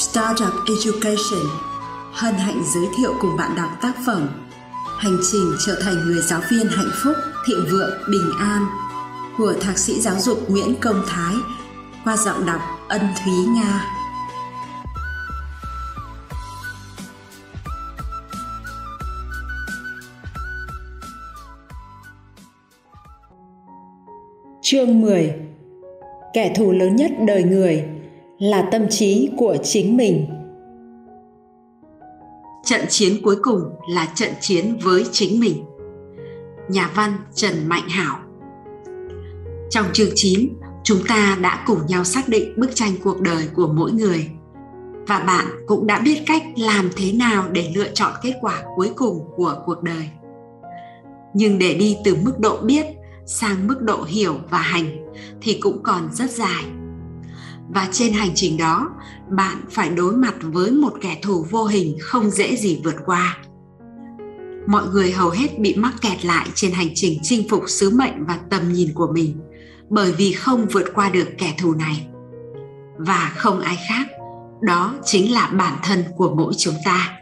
Startup Education hân hạnh giới thiệu cùng bạn đọc tác phẩm Hành trình trở thành người giáo viên hạnh phúc, thịnh vượng, bình an của Thạc sĩ giáo dục Nguyễn Công Thái qua giọng đọc Ân Thúy Nga. Chương 10 Kẻ thù lớn nhất đời người là tâm trí của chính mình. Trận chiến cuối cùng là trận chiến với chính mình. Nhà văn Trần Mạnh Hảo Trong chương 9, chúng ta đã cùng nhau xác định bức tranh cuộc đời của mỗi người và bạn cũng đã biết cách làm thế nào để lựa chọn kết quả cuối cùng của cuộc đời. Nhưng để đi từ mức độ biết sang mức độ hiểu và hành thì cũng còn rất dài và trên hành trình đó, bạn phải đối mặt với một kẻ thù vô hình không dễ gì vượt qua. Mọi người hầu hết bị mắc kẹt lại trên hành trình chinh phục sứ mệnh và tầm nhìn của mình bởi vì không vượt qua được kẻ thù này. Và không ai khác, đó chính là bản thân của mỗi chúng ta.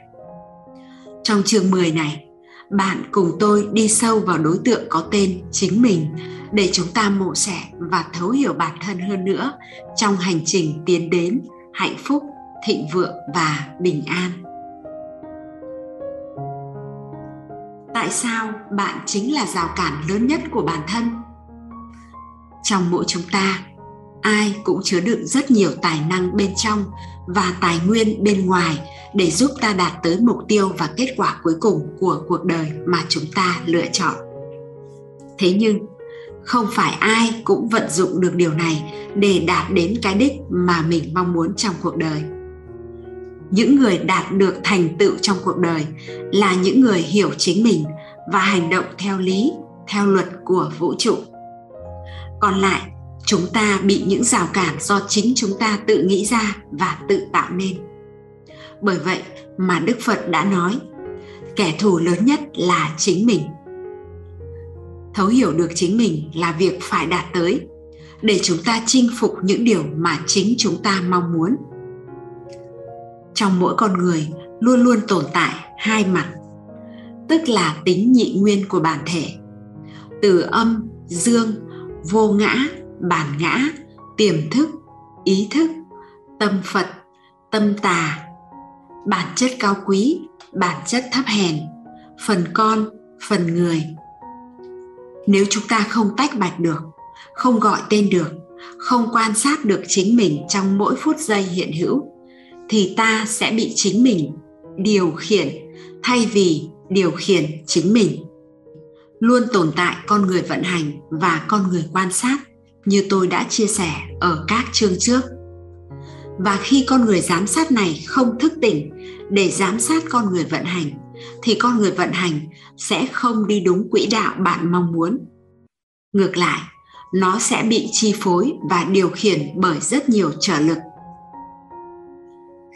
Trong chương 10 này, bạn cùng tôi đi sâu vào đối tượng có tên chính mình để chúng ta mổ xẻ và thấu hiểu bản thân hơn nữa trong hành trình tiến đến hạnh phúc, thịnh vượng và bình an. Tại sao bạn chính là rào cản lớn nhất của bản thân? Trong mỗi chúng ta, ai cũng chứa đựng rất nhiều tài năng bên trong và tài nguyên bên ngoài để giúp ta đạt tới mục tiêu và kết quả cuối cùng của cuộc đời mà chúng ta lựa chọn. Thế nhưng không phải ai cũng vận dụng được điều này để đạt đến cái đích mà mình mong muốn trong cuộc đời. Những người đạt được thành tựu trong cuộc đời là những người hiểu chính mình và hành động theo lý, theo luật của vũ trụ. Còn lại, chúng ta bị những rào cản do chính chúng ta tự nghĩ ra và tự tạo nên. Bởi vậy mà đức phật đã nói, kẻ thù lớn nhất là chính mình thấu hiểu được chính mình là việc phải đạt tới, để chúng ta chinh phục những điều mà chính chúng ta mong muốn. Trong mỗi con người luôn luôn tồn tại hai mặt, tức là tính nhị nguyên của bản thể, từ âm, dương, vô ngã, bản ngã, tiềm thức, ý thức, tâm phật, tâm tà, bản chất cao quý, bản chất thấp hèn, phần con, phần người nếu chúng ta không tách bạch được, không gọi tên được, không quan sát được chính mình trong mỗi phút giây hiện hữu, thì ta sẽ bị chính mình điều khiển thay vì điều khiển chính mình. Luôn tồn tại con người vận hành và con người quan sát, như tôi đã chia sẻ ở các chương trước. Và khi con người giám sát này không thức tỉnh để giám sát con người vận hành thì con người vận hành sẽ không đi đúng quỹ đạo bạn mong muốn. Ngược lại, nó sẽ bị chi phối và điều khiển bởi rất nhiều trở lực.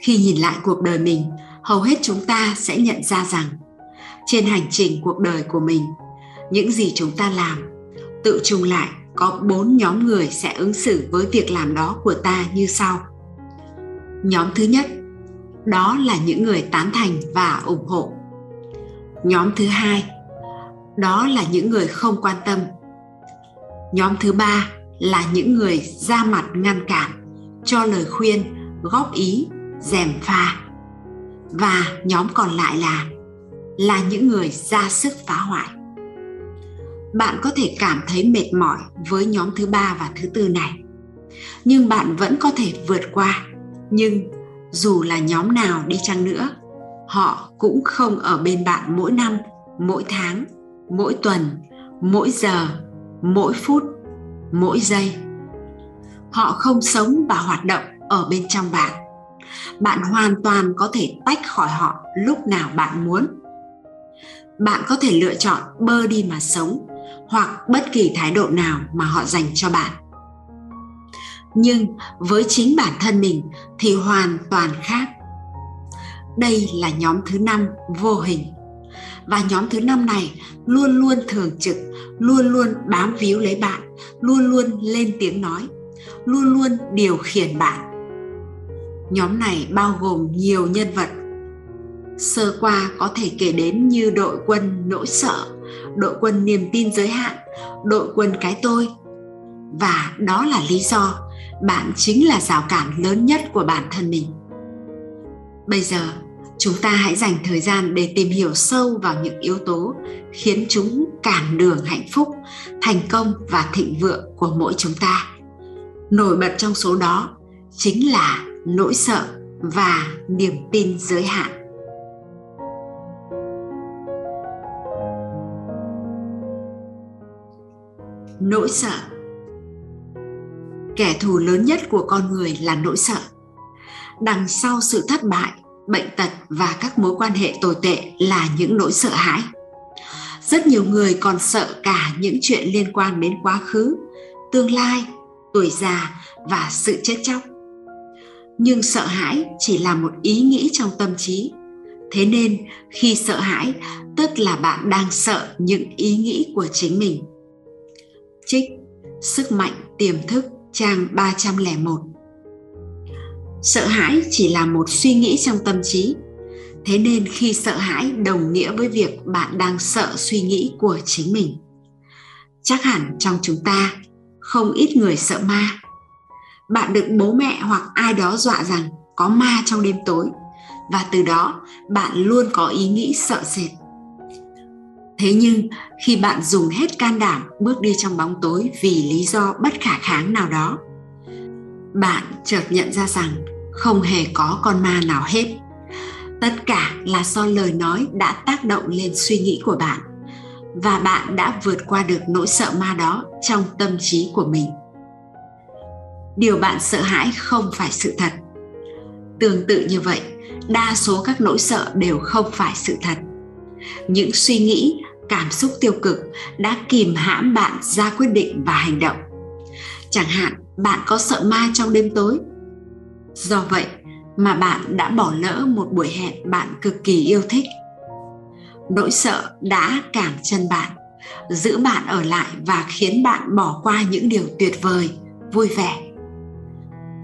Khi nhìn lại cuộc đời mình, hầu hết chúng ta sẽ nhận ra rằng, trên hành trình cuộc đời của mình, những gì chúng ta làm, tự chung lại có bốn nhóm người sẽ ứng xử với việc làm đó của ta như sau. Nhóm thứ nhất, đó là những người tán thành và ủng hộ nhóm thứ hai, đó là những người không quan tâm. Nhóm thứ ba là những người ra mặt ngăn cản, cho lời khuyên, góp ý, dèm pha. Và nhóm còn lại là là những người ra sức phá hoại. Bạn có thể cảm thấy mệt mỏi với nhóm thứ ba và thứ tư này. Nhưng bạn vẫn có thể vượt qua. Nhưng dù là nhóm nào đi chăng nữa họ cũng không ở bên bạn mỗi năm, mỗi tháng, mỗi tuần, mỗi giờ, mỗi phút, mỗi giây. Họ không sống và hoạt động ở bên trong bạn. Bạn hoàn toàn có thể tách khỏi họ lúc nào bạn muốn. Bạn có thể lựa chọn bơ đi mà sống hoặc bất kỳ thái độ nào mà họ dành cho bạn. Nhưng với chính bản thân mình thì hoàn toàn khác đây là nhóm thứ năm vô hình và nhóm thứ năm này luôn luôn thường trực luôn luôn bám víu lấy bạn luôn luôn lên tiếng nói luôn luôn điều khiển bạn Nhóm này bao gồm nhiều nhân vật. Sơ qua có thể kể đến như đội quân nỗi sợ, đội quân niềm tin giới hạn, đội quân cái tôi. Và đó là lý do bạn chính là rào cản lớn nhất của bản thân mình. Bây giờ, chúng ta hãy dành thời gian để tìm hiểu sâu vào những yếu tố khiến chúng cản đường hạnh phúc, thành công và thịnh vượng của mỗi chúng ta. Nổi bật trong số đó chính là nỗi sợ và niềm tin giới hạn. Nỗi sợ. Kẻ thù lớn nhất của con người là nỗi sợ đằng sau sự thất bại, bệnh tật và các mối quan hệ tồi tệ là những nỗi sợ hãi. Rất nhiều người còn sợ cả những chuyện liên quan đến quá khứ, tương lai, tuổi già và sự chết chóc. Nhưng sợ hãi chỉ là một ý nghĩ trong tâm trí. Thế nên, khi sợ hãi, tức là bạn đang sợ những ý nghĩ của chính mình. Trích, sức mạnh tiềm thức, trang 301 sợ hãi chỉ là một suy nghĩ trong tâm trí. Thế nên khi sợ hãi đồng nghĩa với việc bạn đang sợ suy nghĩ của chính mình. Chắc hẳn trong chúng ta, không ít người sợ ma. Bạn được bố mẹ hoặc ai đó dọa rằng có ma trong đêm tối, và từ đó bạn luôn có ý nghĩ sợ sệt. Thế nhưng, khi bạn dùng hết can đảm bước đi trong bóng tối vì lý do bất khả kháng nào đó, bạn chợt nhận ra rằng không hề có con ma nào hết. Tất cả là do lời nói đã tác động lên suy nghĩ của bạn, và bạn đã vượt qua được nỗi sợ ma đó trong tâm trí của mình. Điều bạn sợ hãi không phải sự thật. Tương tự như vậy, đa số các nỗi sợ đều không phải sự thật. Những suy nghĩ, cảm xúc tiêu cực đã kìm hãm bạn ra quyết định và hành động. Chẳng hạn, bạn có sợ ma trong đêm tối do vậy mà bạn đã bỏ lỡ một buổi hẹn bạn cực kỳ yêu thích. Nỗi sợ đã cản chân bạn, giữ bạn ở lại và khiến bạn bỏ qua những điều tuyệt vời, vui vẻ.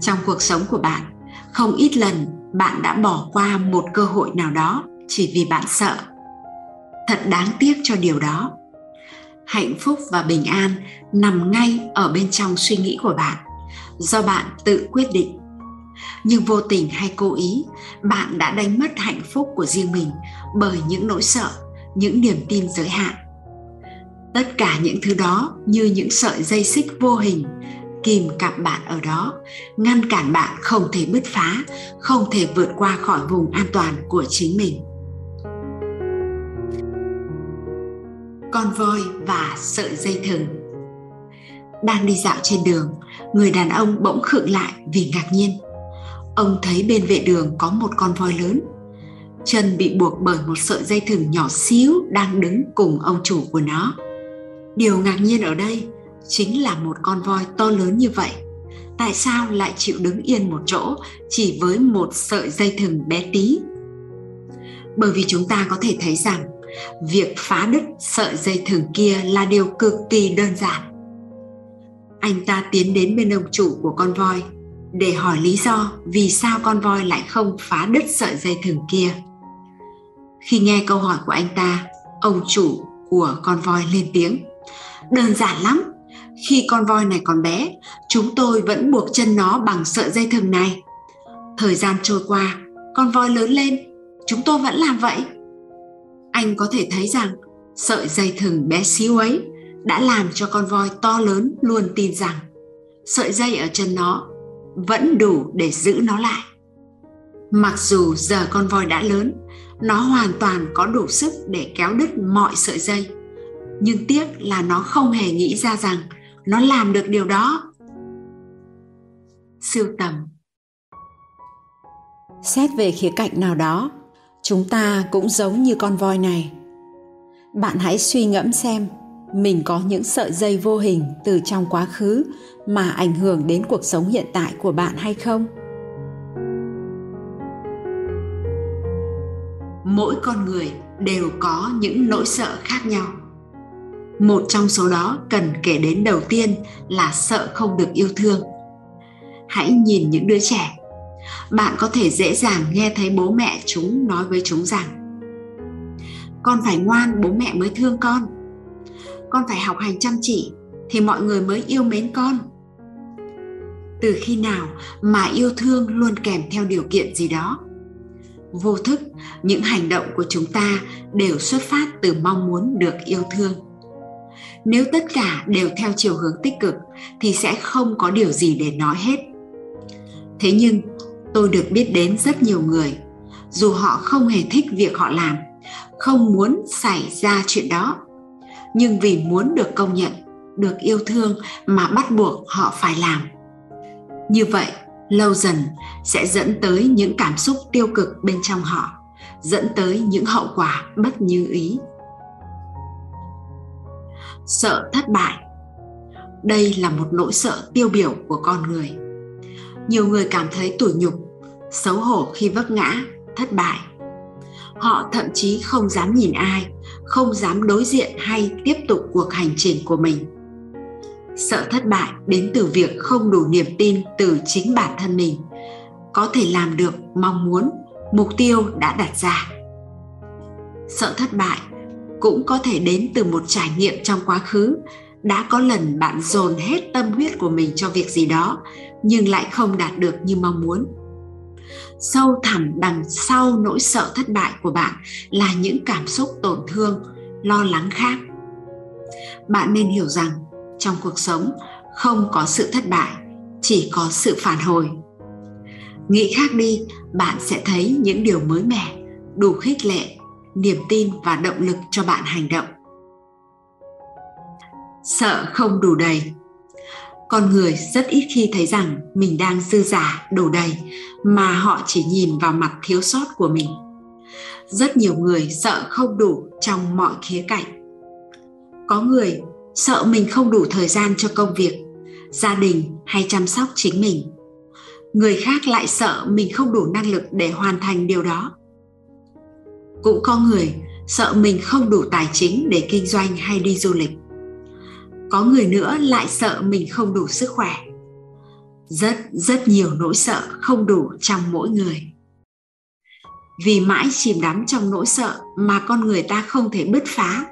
Trong cuộc sống của bạn, không ít lần bạn đã bỏ qua một cơ hội nào đó chỉ vì bạn sợ. Thật đáng tiếc cho điều đó. Hạnh phúc và bình an nằm ngay ở bên trong suy nghĩ của bạn. Do bạn tự quyết định nhưng vô tình hay cố ý, bạn đã đánh mất hạnh phúc của riêng mình bởi những nỗi sợ, những niềm tin giới hạn. Tất cả những thứ đó như những sợi dây xích vô hình, kìm cặp bạn ở đó, ngăn cản bạn không thể bứt phá, không thể vượt qua khỏi vùng an toàn của chính mình. Con voi và sợi dây thừng. Đang đi dạo trên đường, người đàn ông bỗng khựng lại vì ngạc nhiên ông thấy bên vệ đường có một con voi lớn. Chân bị buộc bởi một sợi dây thừng nhỏ xíu đang đứng cùng ông chủ của nó. Điều ngạc nhiên ở đây chính là một con voi to lớn như vậy. Tại sao lại chịu đứng yên một chỗ chỉ với một sợi dây thừng bé tí? Bởi vì chúng ta có thể thấy rằng việc phá đứt sợi dây thừng kia là điều cực kỳ đơn giản. Anh ta tiến đến bên ông chủ của con voi để hỏi lý do vì sao con voi lại không phá đứt sợi dây thừng kia. Khi nghe câu hỏi của anh ta, ông chủ của con voi lên tiếng. Đơn giản lắm, khi con voi này còn bé, chúng tôi vẫn buộc chân nó bằng sợi dây thừng này. Thời gian trôi qua, con voi lớn lên, chúng tôi vẫn làm vậy. Anh có thể thấy rằng, sợi dây thừng bé xíu ấy đã làm cho con voi to lớn luôn tin rằng sợi dây ở chân nó vẫn đủ để giữ nó lại. Mặc dù giờ con voi đã lớn, nó hoàn toàn có đủ sức để kéo đứt mọi sợi dây. Nhưng tiếc là nó không hề nghĩ ra rằng nó làm được điều đó. Sưu tầm. Xét về khía cạnh nào đó, chúng ta cũng giống như con voi này. Bạn hãy suy ngẫm xem mình có những sợi dây vô hình từ trong quá khứ mà ảnh hưởng đến cuộc sống hiện tại của bạn hay không? Mỗi con người đều có những nỗi sợ khác nhau. Một trong số đó cần kể đến đầu tiên là sợ không được yêu thương. Hãy nhìn những đứa trẻ. Bạn có thể dễ dàng nghe thấy bố mẹ chúng nói với chúng rằng, con phải ngoan, bố mẹ mới thương con con phải học hành chăm chỉ, thì mọi người mới yêu mến con. Từ khi nào mà yêu thương luôn kèm theo điều kiện gì đó? Vô thức, những hành động của chúng ta đều xuất phát từ mong muốn được yêu thương. Nếu tất cả đều theo chiều hướng tích cực, thì sẽ không có điều gì để nói hết. Thế nhưng, tôi được biết đến rất nhiều người, dù họ không hề thích việc họ làm, không muốn xảy ra chuyện đó nhưng vì muốn được công nhận, được yêu thương mà bắt buộc họ phải làm. Như vậy, lâu dần sẽ dẫn tới những cảm xúc tiêu cực bên trong họ, dẫn tới những hậu quả bất như ý. Sợ thất bại. Đây là một nỗi sợ tiêu biểu của con người. Nhiều người cảm thấy tủi nhục, xấu hổ khi vấp ngã, thất bại. Họ thậm chí không dám nhìn ai không dám đối diện hay tiếp tục cuộc hành trình của mình. Sợ thất bại đến từ việc không đủ niềm tin từ chính bản thân mình. Có thể làm được mong muốn, mục tiêu đã đặt ra. Sợ thất bại cũng có thể đến từ một trải nghiệm trong quá khứ. Đã có lần bạn dồn hết tâm huyết của mình cho việc gì đó, nhưng lại không đạt được như mong muốn sâu thẳm đằng sau nỗi sợ thất bại của bạn là những cảm xúc tổn thương, lo lắng khác. Bạn nên hiểu rằng, trong cuộc sống, không có sự thất bại, chỉ có sự phản hồi. Nghĩ khác đi, bạn sẽ thấy những điều mới mẻ, đủ khích lệ, niềm tin và động lực cho bạn hành động. Sợ không đủ đầy con người rất ít khi thấy rằng mình đang dư giả đủ đầy, mà họ chỉ nhìn vào mặt thiếu sót của mình. Rất nhiều người sợ không đủ trong mọi khía cạnh. Có người sợ mình không đủ thời gian cho công việc, gia đình hay chăm sóc chính mình. Người khác lại sợ mình không đủ năng lực để hoàn thành điều đó. Cũng có người sợ mình không đủ tài chính để kinh doanh hay đi du lịch có người nữa lại sợ mình không đủ sức khỏe. Rất rất nhiều nỗi sợ không đủ trong mỗi người. Vì mãi chìm đắm trong nỗi sợ mà con người ta không thể bứt phá.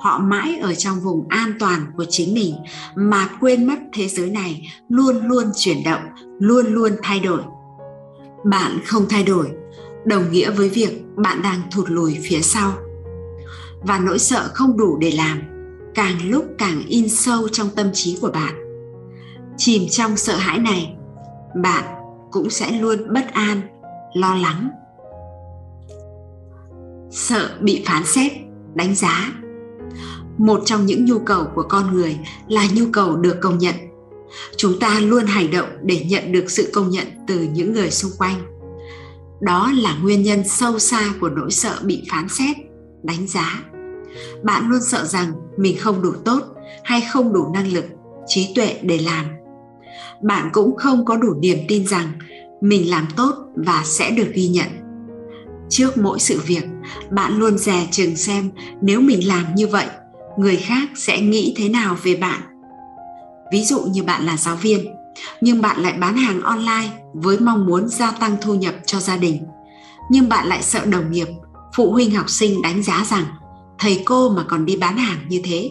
Họ mãi ở trong vùng an toàn của chính mình mà quên mất thế giới này luôn luôn chuyển động, luôn luôn thay đổi. Bạn không thay đổi, đồng nghĩa với việc bạn đang thụt lùi phía sau. Và nỗi sợ không đủ để làm càng lúc càng in sâu trong tâm trí của bạn. Chìm trong sợ hãi này, bạn cũng sẽ luôn bất an, lo lắng. Sợ bị phán xét, đánh giá. Một trong những nhu cầu của con người là nhu cầu được công nhận. Chúng ta luôn hành động để nhận được sự công nhận từ những người xung quanh. Đó là nguyên nhân sâu xa của nỗi sợ bị phán xét, đánh giá bạn luôn sợ rằng mình không đủ tốt hay không đủ năng lực, trí tuệ để làm. Bạn cũng không có đủ niềm tin rằng mình làm tốt và sẽ được ghi nhận. Trước mỗi sự việc, bạn luôn dè chừng xem nếu mình làm như vậy, người khác sẽ nghĩ thế nào về bạn. Ví dụ như bạn là giáo viên, nhưng bạn lại bán hàng online với mong muốn gia tăng thu nhập cho gia đình. Nhưng bạn lại sợ đồng nghiệp, phụ huynh học sinh đánh giá rằng thầy cô mà còn đi bán hàng như thế.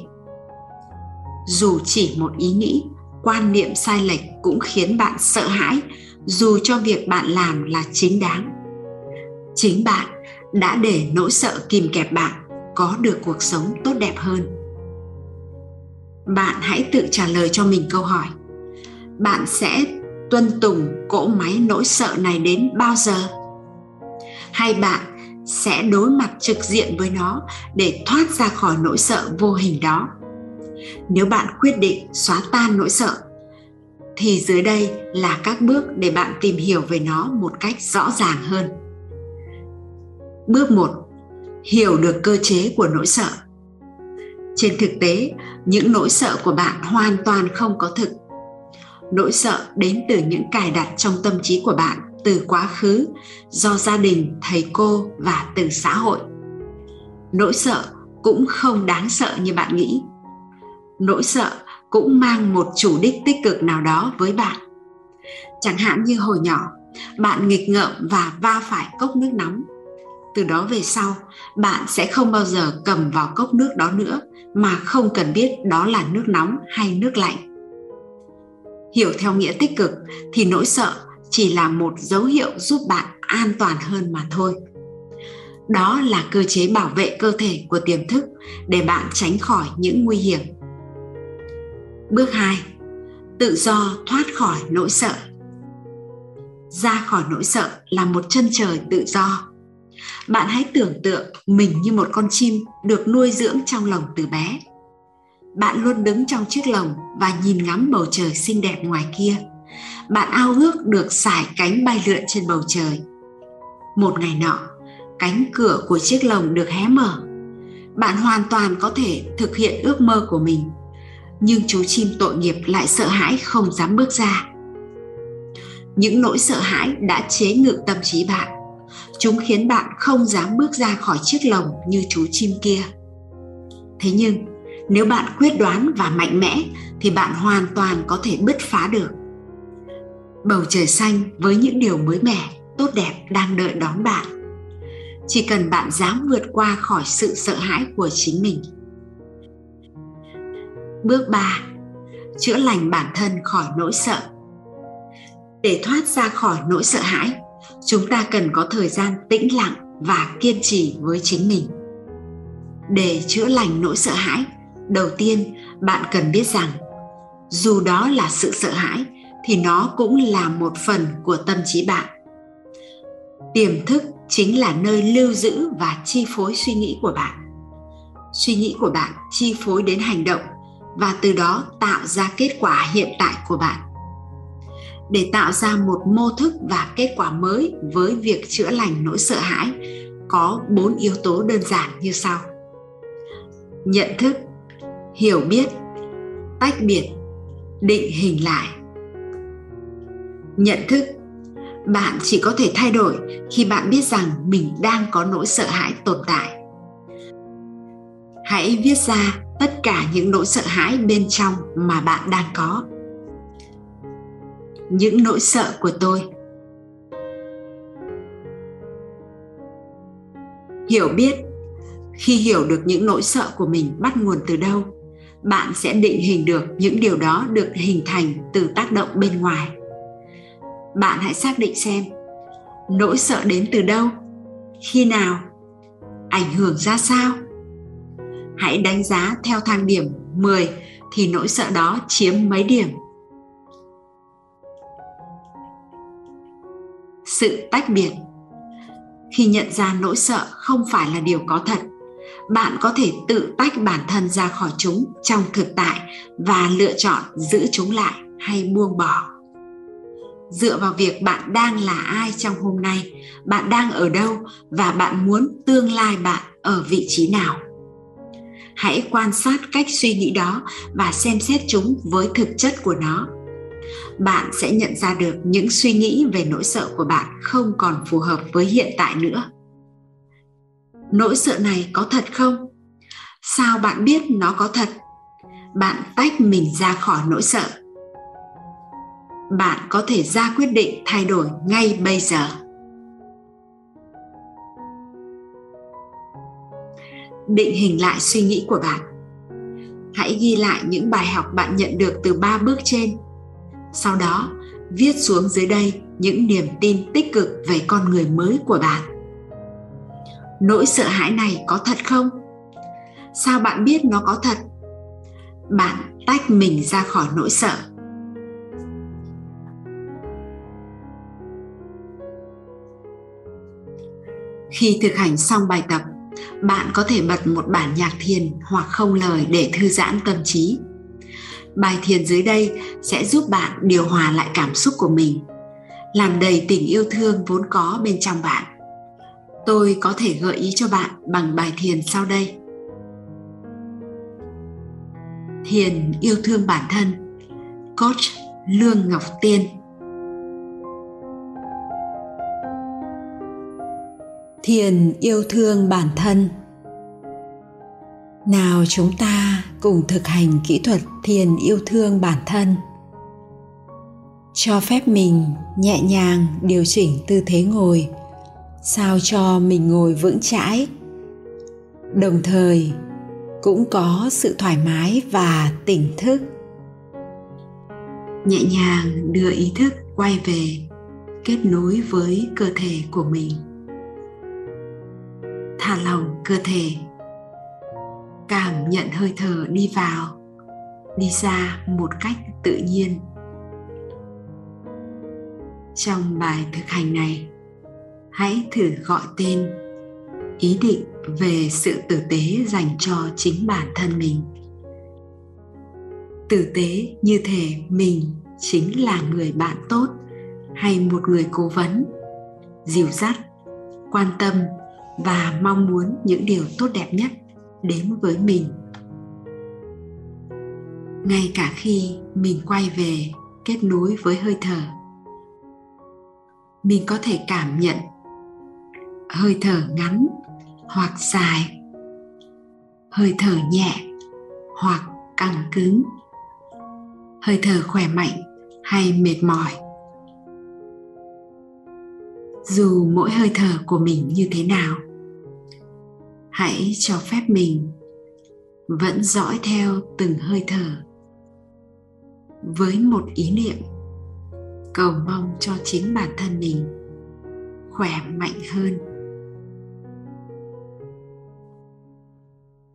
Dù chỉ một ý nghĩ, quan niệm sai lệch cũng khiến bạn sợ hãi, dù cho việc bạn làm là chính đáng. Chính bạn đã để nỗi sợ kìm kẹp bạn có được cuộc sống tốt đẹp hơn. Bạn hãy tự trả lời cho mình câu hỏi, bạn sẽ tuân tùng cỗ máy nỗi sợ này đến bao giờ? Hay bạn sẽ đối mặt trực diện với nó để thoát ra khỏi nỗi sợ vô hình đó. Nếu bạn quyết định xóa tan nỗi sợ, thì dưới đây là các bước để bạn tìm hiểu về nó một cách rõ ràng hơn. Bước 1 hiểu được cơ chế của nỗi sợ. Trên thực tế, những nỗi sợ của bạn hoàn toàn không có thực. Nỗi sợ đến từ những cài đặt trong tâm trí của bạn từ quá khứ do gia đình, thầy cô và từ xã hội. Nỗi sợ cũng không đáng sợ như bạn nghĩ. Nỗi sợ cũng mang một chủ đích tích cực nào đó với bạn. Chẳng hạn như hồi nhỏ, bạn nghịch ngợm và va phải cốc nước nóng. Từ đó về sau, bạn sẽ không bao giờ cầm vào cốc nước đó nữa mà không cần biết đó là nước nóng hay nước lạnh. Hiểu theo nghĩa tích cực thì nỗi sợ chỉ là một dấu hiệu giúp bạn an toàn hơn mà thôi. Đó là cơ chế bảo vệ cơ thể của tiềm thức để bạn tránh khỏi những nguy hiểm. Bước 2 tự do thoát khỏi nỗi sợ. Ra khỏi nỗi sợ là một chân trời tự do. Bạn hãy tưởng tượng mình như một con chim được nuôi dưỡng trong lồng từ bé. Bạn luôn đứng trong chiếc lồng và nhìn ngắm bầu trời xinh đẹp ngoài kia bạn ao ước được sải cánh bay lượn trên bầu trời. Một ngày nọ, cánh cửa của chiếc lồng được hé mở. Bạn hoàn toàn có thể thực hiện ước mơ của mình, nhưng chú chim tội nghiệp lại sợ hãi không dám bước ra. Những nỗi sợ hãi đã chế ngự tâm trí bạn. Chúng khiến bạn không dám bước ra khỏi chiếc lồng như chú chim kia. Thế nhưng, nếu bạn quyết đoán và mạnh mẽ, thì bạn hoàn toàn có thể bứt phá được bầu trời xanh với những điều mới mẻ, tốt đẹp đang đợi đón bạn. Chỉ cần bạn dám vượt qua khỏi sự sợ hãi của chính mình. Bước 3 chữa lành bản thân khỏi nỗi sợ. Để thoát ra khỏi nỗi sợ hãi, chúng ta cần có thời gian tĩnh lặng và kiên trì với chính mình. Để chữa lành nỗi sợ hãi, đầu tiên bạn cần biết rằng dù đó là sự sợ hãi thì nó cũng là một phần của tâm trí bạn. Tiềm thức chính là nơi lưu giữ và chi phối suy nghĩ của bạn. Suy nghĩ của bạn chi phối đến hành động và từ đó tạo ra kết quả hiện tại của bạn. Để tạo ra một mô thức và kết quả mới với việc chữa lành nỗi sợ hãi, có bốn yếu tố đơn giản như sau. Nhận thức, hiểu biết, tách biệt, định hình lại nhận thức. Bạn chỉ có thể thay đổi khi bạn biết rằng mình đang có nỗi sợ hãi tồn tại. Hãy viết ra tất cả những nỗi sợ hãi bên trong mà bạn đang có. Những nỗi sợ của tôi. Hiểu biết, khi hiểu được những nỗi sợ của mình bắt nguồn từ đâu, bạn sẽ định hình được những điều đó được hình thành từ tác động bên ngoài bạn hãy xác định xem, nỗi sợ đến từ đâu, khi nào, ảnh hưởng ra sao. Hãy đánh giá theo thang điểm 10 thì nỗi sợ đó chiếm mấy điểm? Sự tách biệt. Khi nhận ra nỗi sợ không phải là điều có thật, bạn có thể tự tách bản thân ra khỏi chúng trong thực tại và lựa chọn giữ chúng lại hay buông bỏ dựa vào việc bạn đang là ai trong hôm nay, bạn đang ở đâu và bạn muốn tương lai bạn ở vị trí nào. Hãy quan sát cách suy nghĩ đó và xem xét chúng với thực chất của nó. Bạn sẽ nhận ra được những suy nghĩ về nỗi sợ của bạn không còn phù hợp với hiện tại nữa. Nỗi sợ này có thật không? Sao bạn biết nó có thật? Bạn tách mình ra khỏi nỗi sợ bạn có thể ra quyết định thay đổi ngay bây giờ. Định hình lại suy nghĩ của bạn. Hãy ghi lại những bài học bạn nhận được từ ba bước trên. Sau đó, viết xuống dưới đây những niềm tin tích cực về con người mới của bạn. Nỗi sợ hãi này có thật không? Sao bạn biết nó có thật? Bạn tách mình ra khỏi nỗi sợ. Khi thực hành xong bài tập, bạn có thể bật một bản nhạc thiền hoặc không lời để thư giãn tâm trí. Bài thiền dưới đây sẽ giúp bạn điều hòa lại cảm xúc của mình, làm đầy tình yêu thương vốn có bên trong bạn. Tôi có thể gợi ý cho bạn bằng bài thiền sau đây. Thiền yêu thương bản thân. Coach lương ngọc tiên. Thiền yêu thương bản thân. Nào chúng ta cùng thực hành kỹ thuật thiền yêu thương bản thân. Cho phép mình nhẹ nhàng điều chỉnh tư thế ngồi, sao cho mình ngồi vững chãi. Đồng thời, cũng có sự thoải mái và tỉnh thức. Nhẹ nhàng đưa ý thức quay về, kết nối với cơ thể của mình thả lỏng cơ thể. Cảm nhận hơi thở đi vào, đi ra một cách tự nhiên. Trong bài thực hành này, hãy thử gọi tên ý định về sự tử tế dành cho chính bản thân mình. Tử tế như thể mình chính là người bạn tốt hay một người cố vấn, dìu dắt, quan tâm và mong muốn những điều tốt đẹp nhất đến với mình. Ngay cả khi mình quay về kết nối với hơi thở, mình có thể cảm nhận hơi thở ngắn hoặc dài, hơi thở nhẹ hoặc căng cứng, hơi thở khỏe mạnh hay mệt mỏi. Dù mỗi hơi thở của mình như thế nào hãy cho phép mình vẫn dõi theo từng hơi thở với một ý niệm cầu mong cho chính bản thân mình khỏe mạnh hơn.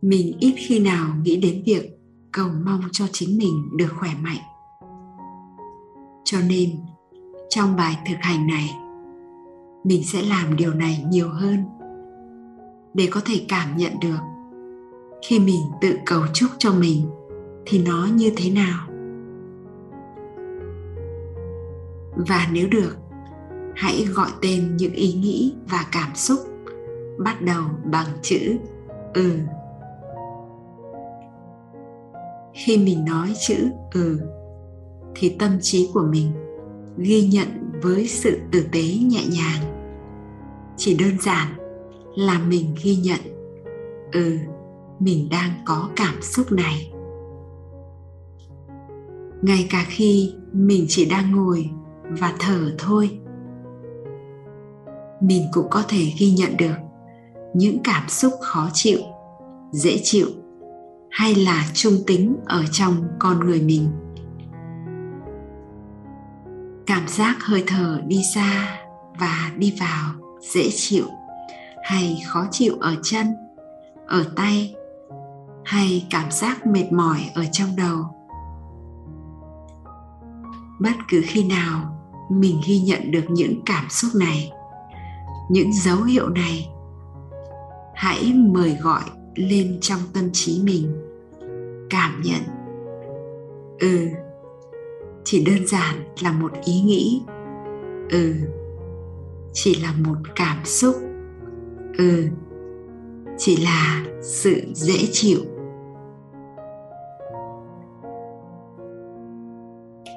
Mình ít khi nào nghĩ đến việc cầu mong cho chính mình được khỏe mạnh. Cho nên, trong bài thực hành này, mình sẽ làm điều này nhiều hơn để có thể cảm nhận được. Khi mình tự cầu chúc cho mình, thì nó như thế nào? Và nếu được, hãy gọi tên những ý nghĩ và cảm xúc, bắt đầu bằng chữ ừ. Khi mình nói chữ ừ thì tâm trí của mình ghi nhận với sự tử tế nhẹ nhàng. Chỉ đơn giản là mình ghi nhận. Ừ mình đang có cảm xúc này. Ngay cả khi mình chỉ đang ngồi và thở thôi, mình cũng có thể ghi nhận được những cảm xúc khó chịu, dễ chịu hay là trung tính ở trong con người mình. Cảm giác hơi thở đi ra và đi vào dễ chịu hay khó chịu ở chân, ở tay, hay cảm giác mệt mỏi ở trong đầu. Bất cứ khi nào mình ghi nhận được những cảm xúc này, những dấu hiệu này, hãy mời gọi lên trong tâm trí mình cảm nhận. Ừ chỉ đơn giản là một ý nghĩ. Ừ chỉ là một cảm xúc ừ. Chỉ là sự dễ chịu.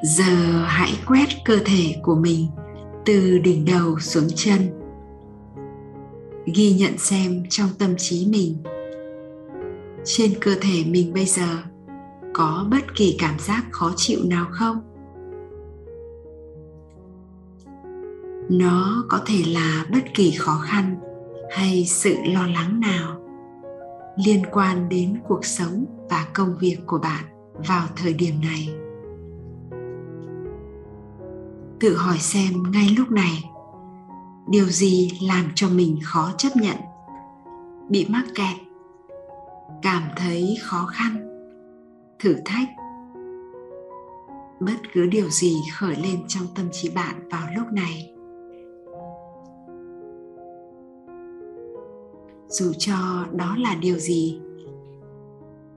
Giờ hãy quét cơ thể của mình từ đỉnh đầu xuống chân. Ghi nhận xem trong tâm trí mình. Trên cơ thể mình bây giờ có bất kỳ cảm giác khó chịu nào không? Nó có thể là bất kỳ khó khăn hay sự lo lắng nào liên quan đến cuộc sống và công việc của bạn vào thời điểm này? Tự hỏi xem ngay lúc này, điều gì làm cho mình khó chấp nhận, bị mắc kẹt, cảm thấy khó khăn, thử thách? Bất cứ điều gì khởi lên trong tâm trí bạn vào lúc này dù cho đó là điều gì.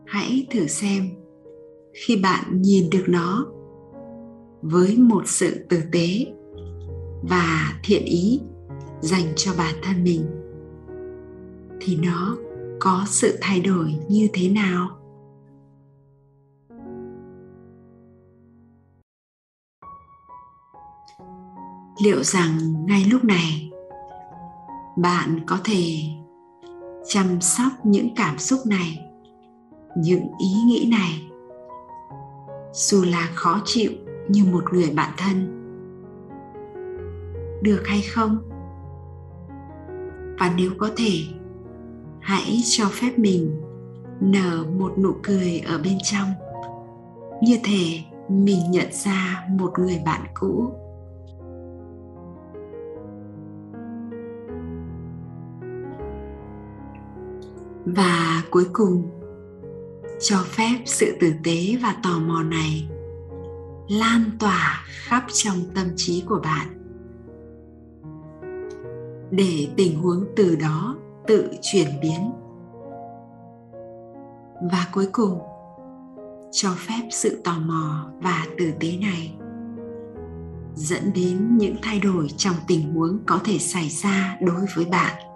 Hãy thử xem, khi bạn nhìn được nó với một sự tử tế và thiện ý dành cho bản thân mình, thì nó có sự thay đổi như thế nào? Liệu rằng ngay lúc này, bạn có thể chăm sóc những cảm xúc này, những ý nghĩ này. Dù là khó chịu như một người bạn thân. Được hay không? Và nếu có thể, hãy cho phép mình nở một nụ cười ở bên trong. Như thể mình nhận ra một người bạn cũ. Và cuối cùng, cho phép sự tử tế và tò mò này lan tỏa khắp trong tâm trí của bạn. Để tình huống từ đó tự chuyển biến. Và cuối cùng, cho phép sự tò mò và tử tế này dẫn đến những thay đổi trong tình huống có thể xảy ra đối với bạn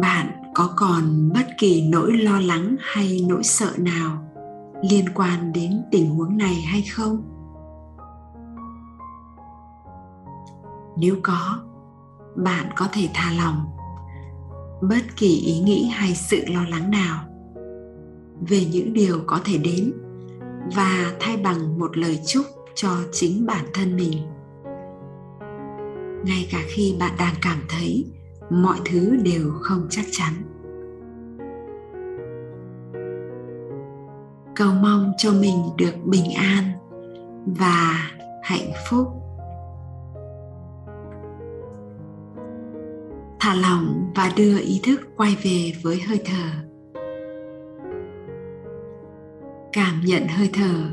bạn có còn bất kỳ nỗi lo lắng hay nỗi sợ nào liên quan đến tình huống này hay không? Nếu có, bạn có thể thả lòng bất kỳ ý nghĩ hay sự lo lắng nào về những điều có thể đến và thay bằng một lời chúc cho chính bản thân mình. Ngay cả khi bạn đang cảm thấy mọi thứ đều không chắc chắn. Cầu mong cho mình được bình an và hạnh phúc. Thả lỏng và đưa ý thức quay về với hơi thở. Cảm nhận hơi thở.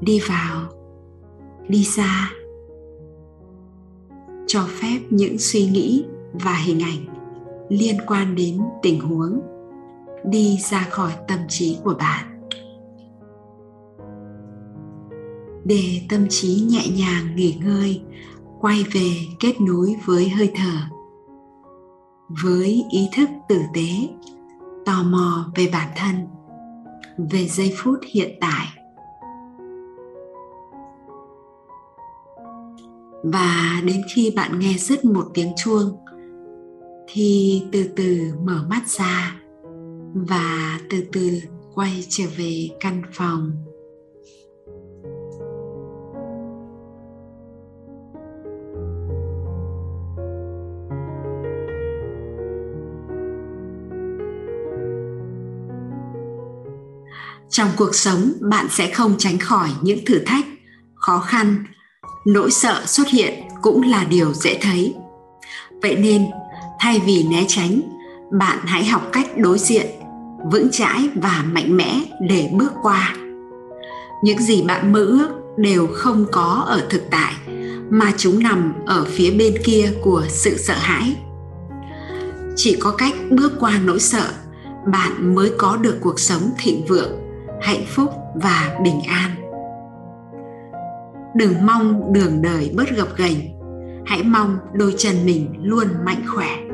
Đi vào, đi ra cho phép những suy nghĩ và hình ảnh liên quan đến tình huống đi ra khỏi tâm trí của bạn. Để tâm trí nhẹ nhàng nghỉ ngơi, quay về kết nối với hơi thở. Với ý thức tử tế, tò mò về bản thân, về giây phút hiện tại. Và đến khi bạn nghe dứt một tiếng chuông thì từ từ mở mắt ra và từ từ quay trở về căn phòng. Trong cuộc sống, bạn sẽ không tránh khỏi những thử thách, khó khăn, nỗi sợ xuất hiện cũng là điều dễ thấy. Vậy nên thay vì né tránh, bạn hãy học cách đối diện, vững chãi và mạnh mẽ để bước qua. Những gì bạn mơ ước đều không có ở thực tại, mà chúng nằm ở phía bên kia của sự sợ hãi. Chỉ có cách bước qua nỗi sợ, bạn mới có được cuộc sống thịnh vượng, hạnh phúc và bình an. Đừng mong đường đời bớt gập ghềnh, hãy mong đôi chân mình luôn mạnh khỏe.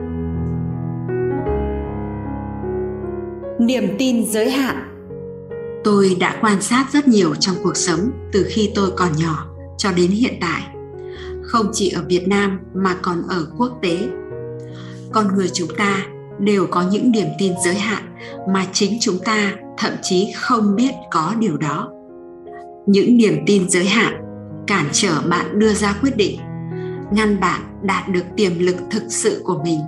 Niềm tin giới hạn. Tôi đã quan sát rất nhiều trong cuộc sống từ khi tôi còn nhỏ cho đến hiện tại. Không chỉ ở việt nam mà còn ở quốc tế. Con người chúng ta đều có những niềm tin giới hạn mà chính chúng ta thậm chí không biết có điều đó. Những niềm tin giới hạn cản trở bạn đưa ra quyết định, ngăn bạn đạt được tiềm lực thực sự của mình.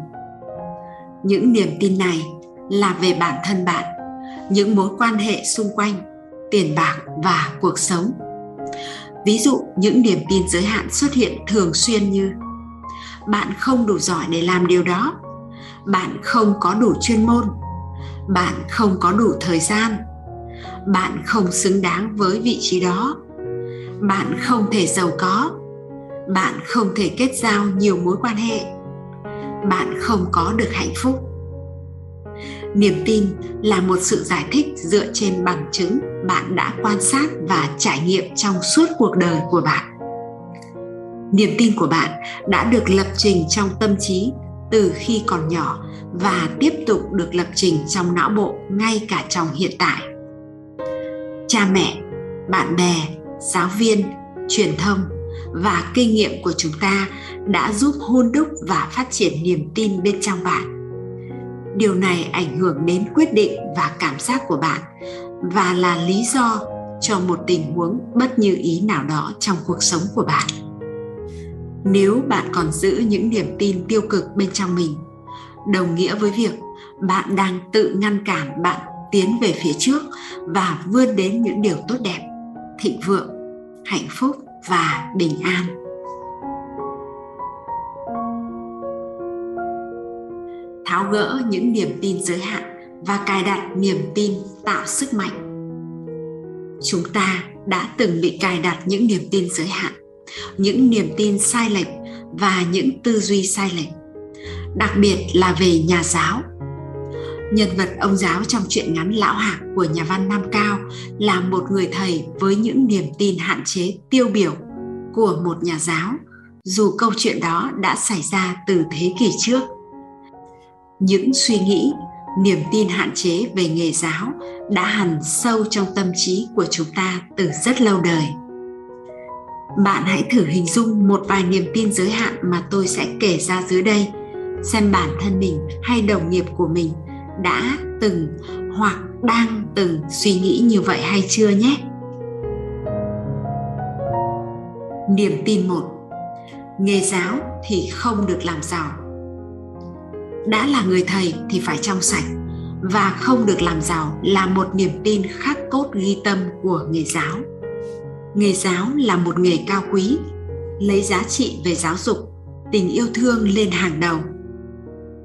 Những niềm tin này là về bản thân bạn, những mối quan hệ xung quanh, tiền bạc và cuộc sống. Ví dụ, những niềm tin giới hạn xuất hiện thường xuyên như, bạn không đủ giỏi để làm điều đó. Bạn không có đủ chuyên môn. Bạn không có đủ thời gian. Bạn không xứng đáng với vị trí đó. Bạn không thể giàu có. Bạn không thể kết giao nhiều mối quan hệ. Bạn không có được hạnh phúc niềm tin là một sự giải thích dựa trên bằng chứng bạn đã quan sát và trải nghiệm trong suốt cuộc đời của bạn. Niềm tin của bạn đã được lập trình trong tâm trí từ khi còn nhỏ và tiếp tục được lập trình trong não bộ ngay cả trong hiện tại. Cha mẹ, bạn bè, giáo viên, truyền thông và kinh nghiệm của chúng ta đã giúp hôn đúc và phát triển niềm tin bên trong bạn điều này ảnh hưởng đến quyết định và cảm giác của bạn và là lý do cho một tình huống bất như ý nào đó trong cuộc sống của bạn. Nếu bạn còn giữ những niềm tin tiêu cực bên trong mình, đồng nghĩa với việc bạn đang tự ngăn cản bạn tiến về phía trước và vươn đến những điều tốt đẹp, thịnh vượng, hạnh phúc và bình an. Tháo gỡ những niềm tin giới hạn và cài đặt niềm tin tạo sức mạnh. Chúng ta đã từng bị cài đặt những niềm tin giới hạn, những niềm tin sai lệch và những tư duy sai lệch, đặc biệt là về nhà giáo. Nhân vật ông giáo trong truyện ngắn lão hạc của nhà văn nam cao là một người thầy với những niềm tin hạn chế tiêu biểu của một nhà giáo, dù câu chuyện đó đã xảy ra từ thế kỷ trước những suy nghĩ, niềm tin hạn chế về nghề giáo đã hằn sâu trong tâm trí của chúng ta từ rất lâu đời. Bạn hãy thử hình dung một vài niềm tin giới hạn mà tôi sẽ kể ra dưới đây, xem bản thân mình hay đồng nghiệp của mình đã từng hoặc đang từng suy nghĩ như vậy hay chưa nhé. Niềm tin một, nghề giáo thì không được làm giàu đã là người thầy thì phải trong sạch, và không được làm giàu là một niềm tin khắc cốt ghi tâm của nghề giáo. Nghề giáo là một nghề cao quý, lấy giá trị về giáo dục, tình yêu thương lên hàng đầu.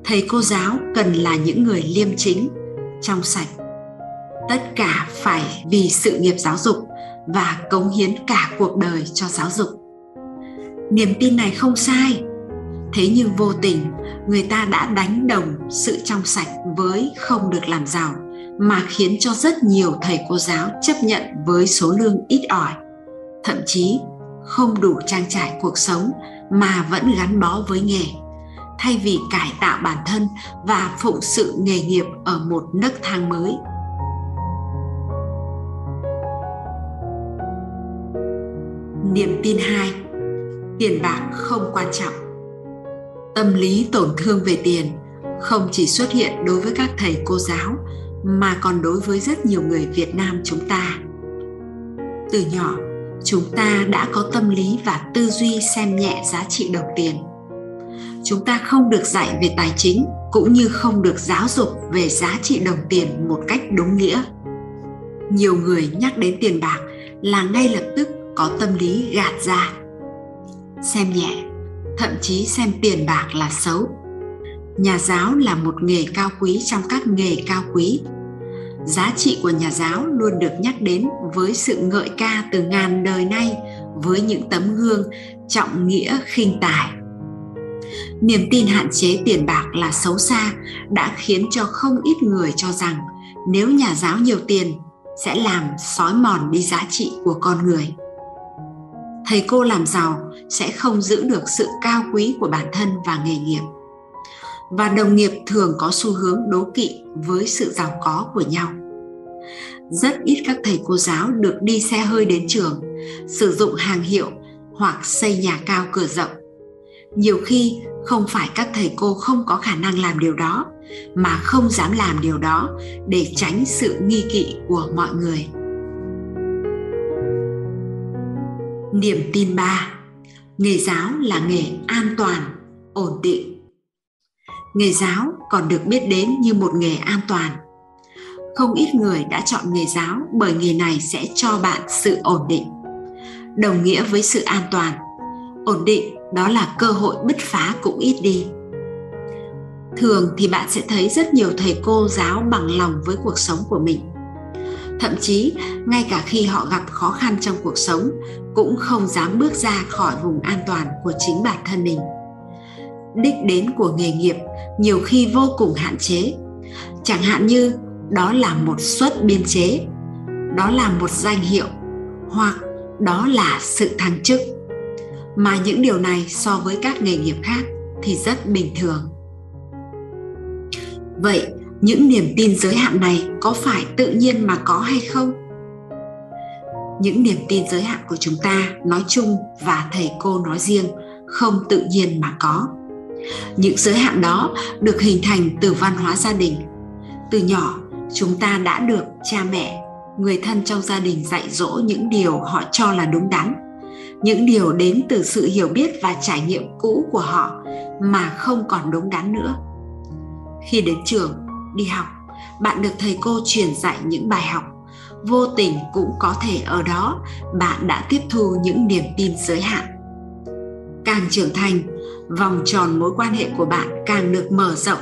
Thầy cô giáo cần là những người liêm chính, trong sạch. Tất cả phải vì sự nghiệp giáo dục và cống hiến cả cuộc đời cho giáo dục. Niềm tin này không sai thế nhưng vô tình, người ta đã đánh đồng sự trong sạch với không được làm giàu, mà khiến cho rất nhiều thầy cô giáo chấp nhận với số lương ít ỏi. Thậm chí, không đủ trang trải cuộc sống mà vẫn gắn bó với nghề. Thay vì cải tạo bản thân và phụng sự nghề nghiệp ở một nấc thang mới. Niềm tin hai, tiền bạc không quan trọng tâm lý tổn thương về tiền không chỉ xuất hiện đối với các thầy cô giáo, mà còn đối với rất nhiều người việt nam chúng ta. Từ nhỏ, chúng ta đã có tâm lý và tư duy xem nhẹ giá trị đồng tiền. Chúng ta không được dạy về tài chính cũng như không được giáo dục về giá trị đồng tiền một cách đúng nghĩa. Nhiều người nhắc đến tiền bạc là ngay lập tức có tâm lý gạt ra. Xem nhẹ thậm chí xem tiền bạc là xấu. Nhà giáo là một nghề cao quý trong các nghề cao quý. Giá trị của nhà giáo luôn được nhắc đến với sự ngợi ca từ ngàn đời nay với những tấm gương trọng nghĩa khinh tài. Niềm tin hạn chế tiền bạc là xấu xa đã khiến cho không ít người cho rằng nếu nhà giáo nhiều tiền sẽ làm sói mòn đi giá trị của con người thầy cô làm giàu sẽ không giữ được sự cao quý của bản thân và nghề nghiệp. Và đồng nghiệp thường có xu hướng đố kỵ với sự giàu có của nhau. Rất ít các thầy cô giáo được đi xe hơi đến trường, sử dụng hàng hiệu hoặc xây nhà cao cửa rộng. Nhiều khi không phải các thầy cô không có khả năng làm điều đó, mà không dám làm điều đó để tránh sự nghi kỵ của mọi người. Niềm tin ba. Nghề giáo là nghề an toàn, ổn định. Nghề giáo còn được biết đến như một nghề an toàn. Không ít người đã chọn nghề giáo bởi nghề này sẽ cho bạn sự ổn định. Đồng nghĩa với sự an toàn, ổn định đó là cơ hội bứt phá cũng ít đi. Thường thì bạn sẽ thấy rất nhiều thầy cô giáo bằng lòng với cuộc sống của mình thậm chí, ngay cả khi họ gặp khó khăn trong cuộc sống, cũng không dám bước ra khỏi vùng an toàn của chính bản thân mình. Đích đến của nghề nghiệp nhiều khi vô cùng hạn chế. Chẳng hạn như, đó là một suất biên chế, đó là một danh hiệu, hoặc đó là sự thăng chức. Mà những điều này so với các nghề nghiệp khác thì rất bình thường. Vậy những niềm tin giới hạn này có phải tự nhiên mà có hay không? Những niềm tin giới hạn của chúng ta nói chung và thầy cô nói riêng không tự nhiên mà có. Những giới hạn đó được hình thành từ văn hóa gia đình. Từ nhỏ, chúng ta đã được cha mẹ, người thân trong gia đình dạy dỗ những điều họ cho là đúng đắn. Những điều đến từ sự hiểu biết và trải nghiệm cũ của họ mà không còn đúng đắn nữa. Khi đến trường đi học. Bạn được thầy cô truyền dạy những bài học. Vô tình cũng có thể ở đó, bạn đã tiếp thu những niềm tin giới hạn. Càng trưởng thành, vòng tròn mối quan hệ của bạn càng được mở rộng.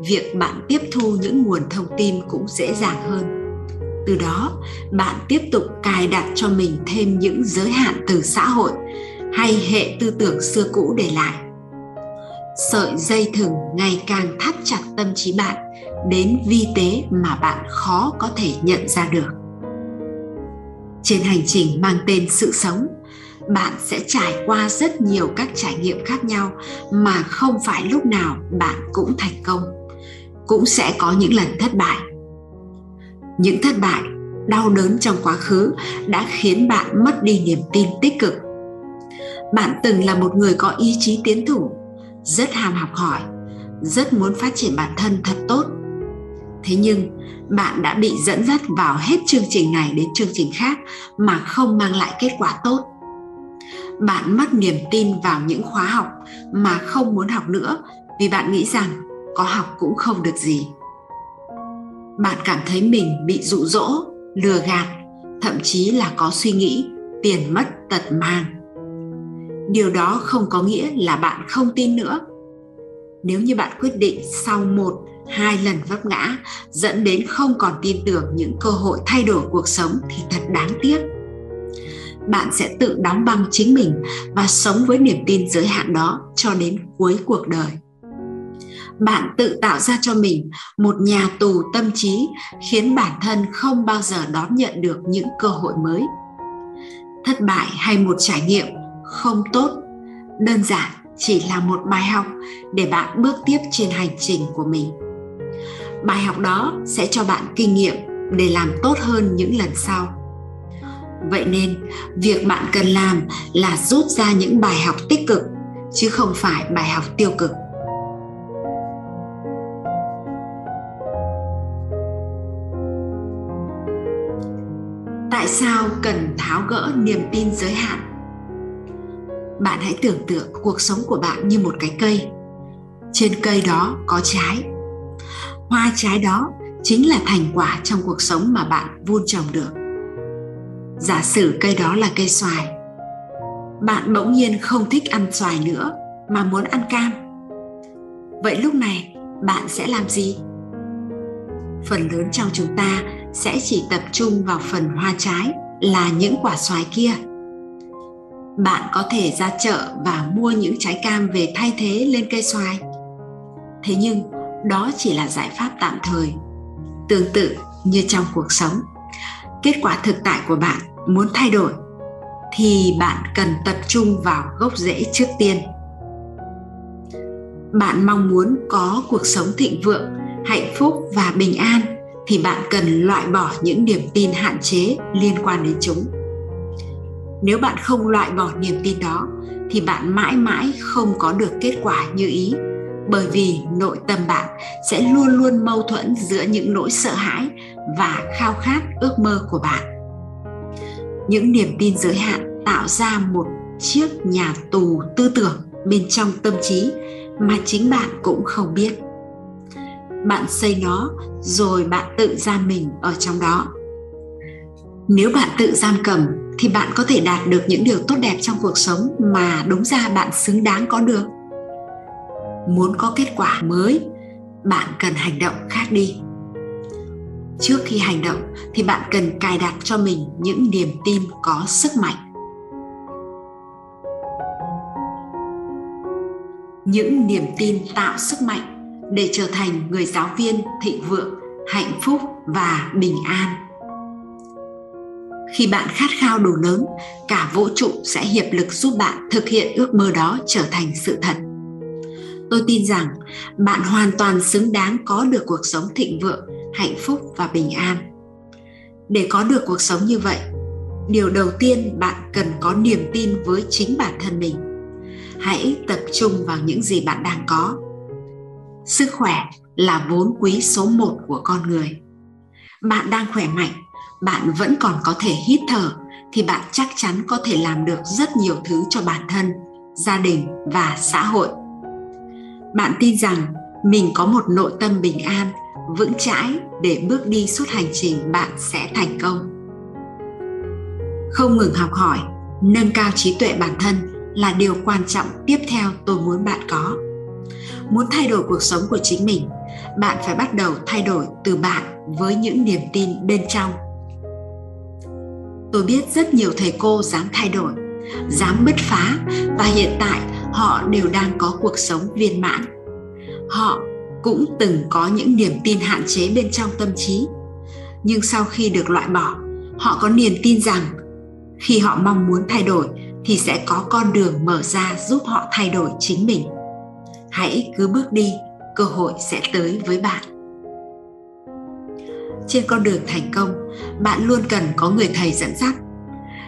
Việc bạn tiếp thu những nguồn thông tin cũng dễ dàng hơn. Từ đó, bạn tiếp tục cài đặt cho mình thêm những giới hạn từ xã hội hay hệ tư tưởng xưa cũ để lại sợi dây thừng ngày càng thắt chặt tâm trí bạn, đến vi tế mà bạn khó có thể nhận ra được. Trên hành trình mang tên sự sống, bạn sẽ trải qua rất nhiều các trải nghiệm khác nhau mà không phải lúc nào bạn cũng thành công, cũng sẽ có những lần thất bại. Những thất bại, đau đớn trong quá khứ đã khiến bạn mất đi niềm tin tích cực. Bạn từng là một người có ý chí tiến thủ rất ham học hỏi, rất muốn phát triển bản thân thật tốt. Thế nhưng, bạn đã bị dẫn dắt vào hết chương trình này đến chương trình khác mà không mang lại kết quả tốt. Bạn mất niềm tin vào những khóa học mà không muốn học nữa vì bạn nghĩ rằng có học cũng không được gì. Bạn cảm thấy mình bị dụ dỗ lừa gạt, thậm chí là có suy nghĩ, tiền mất tật mang điều đó không có nghĩa là bạn không tin nữa. Nếu như bạn quyết định sau một, hai lần vấp ngã dẫn đến không còn tin tưởng những cơ hội thay đổi cuộc sống thì thật đáng tiếc. Bạn sẽ tự đóng băng chính mình và sống với niềm tin giới hạn đó cho đến cuối cuộc đời. Bạn tự tạo ra cho mình một nhà tù tâm trí khiến bản thân không bao giờ đón nhận được những cơ hội mới. Thất bại hay một trải nghiệm không tốt. Đơn giản chỉ là một bài học để bạn bước tiếp trên hành trình của mình. Bài học đó sẽ cho bạn kinh nghiệm để làm tốt hơn những lần sau. Vậy nên, việc bạn cần làm là rút ra những bài học tích cực, chứ không phải bài học tiêu cực. Tại sao cần tháo gỡ niềm tin giới hạn? Bạn hãy tưởng tượng cuộc sống của bạn như một cái cây. Trên cây đó có trái. Hoa trái đó chính là thành quả trong cuộc sống mà bạn vun trồng được. Giả sử cây đó là cây xoài, bạn bỗng nhiên không thích ăn xoài nữa mà muốn ăn cam. Vậy lúc này, bạn sẽ làm gì? Phần lớn trong chúng ta sẽ chỉ tập trung vào phần hoa trái là những quả xoài kia bạn có thể ra chợ và mua những trái cam về thay thế lên cây xoài. Thế nhưng, đó chỉ là giải pháp tạm thời. Tương tự như trong cuộc sống, kết quả thực tại của bạn muốn thay đổi thì bạn cần tập trung vào gốc rễ trước tiên. Bạn mong muốn có cuộc sống thịnh vượng, hạnh phúc và bình an thì bạn cần loại bỏ những niềm tin hạn chế liên quan đến chúng nếu bạn không loại bỏ niềm tin đó, thì bạn mãi mãi không có được kết quả như ý. Bởi vì nội tâm bạn sẽ luôn luôn mâu thuẫn giữa những nỗi sợ hãi và khao khát ước mơ của bạn. Những niềm tin giới hạn tạo ra một chiếc nhà tù tư tưởng bên trong tâm trí mà chính bạn cũng không biết. Bạn xây nó rồi bạn tự giam mình ở trong đó. Nếu bạn tự giam cầm thì bạn có thể đạt được những điều tốt đẹp trong cuộc sống mà đúng ra bạn xứng đáng có được. Muốn có kết quả mới, bạn cần hành động khác đi. Trước khi hành động thì bạn cần cài đặt cho mình những niềm tin có sức mạnh. Những niềm tin tạo sức mạnh để trở thành người giáo viên thịnh vượng, hạnh phúc và bình an khi bạn khát khao đủ lớn, cả vũ trụ sẽ hiệp lực giúp bạn thực hiện ước mơ đó trở thành sự thật. Tôi tin rằng bạn hoàn toàn xứng đáng có được cuộc sống thịnh vượng, hạnh phúc và bình an. Để có được cuộc sống như vậy, điều đầu tiên bạn cần có niềm tin với chính bản thân mình. Hãy tập trung vào những gì bạn đang có. Sức khỏe là vốn quý số một của con người. Bạn đang khỏe mạnh bạn vẫn còn có thể hít thở, thì bạn chắc chắn có thể làm được rất nhiều thứ cho bản thân, gia đình và xã hội. Bạn tin rằng mình có một nội tâm bình an, vững chãi để bước đi suốt hành trình bạn sẽ thành công. Không ngừng học hỏi, nâng cao trí tuệ bản thân là điều quan trọng tiếp theo tôi muốn bạn có. Muốn thay đổi cuộc sống của chính mình, bạn phải bắt đầu thay đổi từ bạn với những niềm tin bên trong tôi biết rất nhiều thầy cô dám thay đổi, dám bứt phá và hiện tại họ đều đang có cuộc sống viên mãn. Họ cũng từng có những niềm tin hạn chế bên trong tâm trí. Nhưng sau khi được loại bỏ, họ có niềm tin rằng khi họ mong muốn thay đổi thì sẽ có con đường mở ra giúp họ thay đổi chính mình. Hãy cứ bước đi, cơ hội sẽ tới với bạn trên con đường thành công, bạn luôn cần có người thầy dẫn dắt.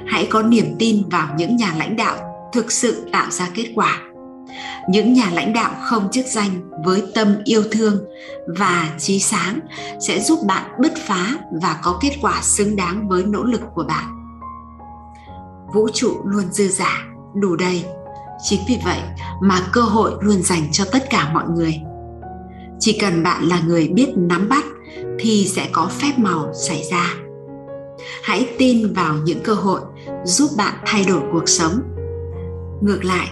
Hãy có niềm tin vào những nhà lãnh đạo thực sự tạo ra kết quả. Những nhà lãnh đạo không chức danh với tâm yêu thương và trí sáng sẽ giúp bạn bứt phá và có kết quả xứng đáng với nỗ lực của bạn. Vũ trụ luôn dư giả, đủ đầy. Chính vì vậy mà cơ hội luôn dành cho tất cả mọi người. Chỉ cần bạn là người biết nắm bắt thì sẽ có phép màu xảy ra. Hãy tin vào những cơ hội giúp bạn thay đổi cuộc sống. Ngược lại,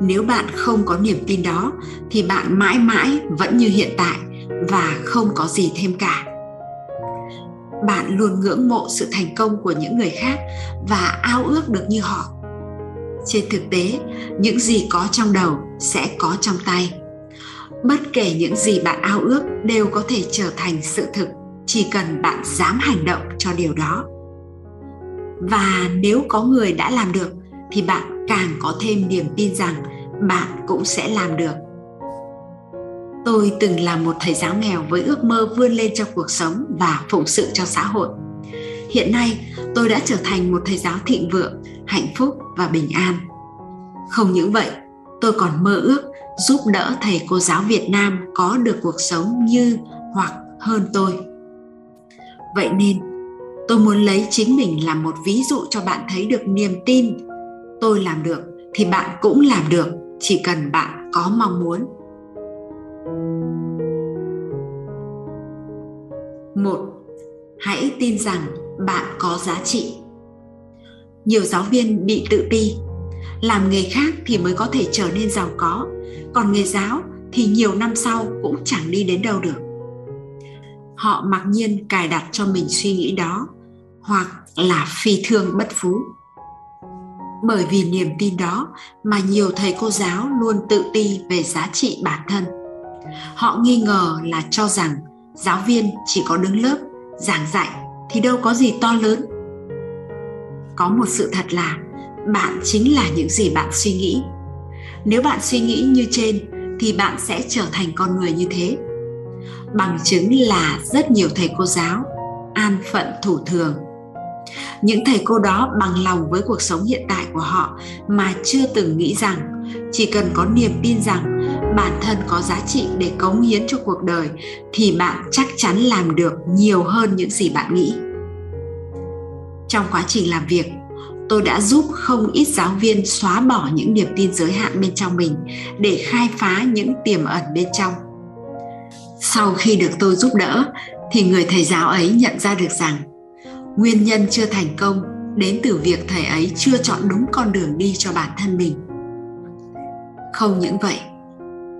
nếu bạn không có niềm tin đó, thì bạn mãi mãi vẫn như hiện tại và không có gì thêm cả. Bạn luôn ngưỡng mộ sự thành công của những người khác và ao ước được như họ. Trên thực tế, những gì có trong đầu sẽ có trong tay bất kể những gì bạn ao ước đều có thể trở thành sự thực, chỉ cần bạn dám hành động cho điều đó. Và nếu có người đã làm được, thì bạn càng có thêm niềm tin rằng bạn cũng sẽ làm được. Tôi từng là một thầy giáo nghèo với ước mơ vươn lên trong cuộc sống và phụng sự cho xã hội. Hiện nay, tôi đã trở thành một thầy giáo thịnh vượng, hạnh phúc và bình an. Không những vậy, tôi còn mơ ước giúp đỡ thầy cô giáo việt nam có được cuộc sống như hoặc hơn tôi. Vậy nên, tôi muốn lấy chính mình làm một ví dụ cho bạn thấy được niềm tin. Tôi làm được thì bạn cũng làm được, chỉ cần bạn có mong muốn. Một, hãy tin rằng bạn có giá trị. Nhiều giáo viên bị tự ti làm nghề khác thì mới có thể trở nên giàu có. Còn nghề giáo thì nhiều năm sau cũng chẳng đi đến đâu được. Họ mặc nhiên cài đặt cho mình suy nghĩ đó, hoặc là phi thương bất phú. Bởi vì niềm tin đó mà nhiều thầy cô giáo luôn tự ti về giá trị bản thân. Họ nghi ngờ là cho rằng giáo viên chỉ có đứng lớp, giảng dạy thì đâu có gì to lớn. Có một sự thật là bạn chính là những gì bạn suy nghĩ. Nếu bạn suy nghĩ như trên, thì bạn sẽ trở thành con người như thế. Bằng chứng là rất nhiều thầy cô giáo an phận thủ thường. Những thầy cô đó bằng lòng với cuộc sống hiện tại của họ mà chưa từng nghĩ rằng, chỉ cần có niềm tin rằng bản thân có giá trị để cống hiến cho cuộc đời, thì bạn chắc chắn làm được nhiều hơn những gì bạn nghĩ. Trong quá trình làm việc tôi đã giúp không ít giáo viên xóa bỏ những niềm tin giới hạn bên trong mình để khai phá những tiềm ẩn bên trong. Sau khi được tôi giúp đỡ, thì người thầy giáo ấy nhận ra được rằng nguyên nhân chưa thành công đến từ việc thầy ấy chưa chọn đúng con đường đi cho bản thân mình. Không những vậy,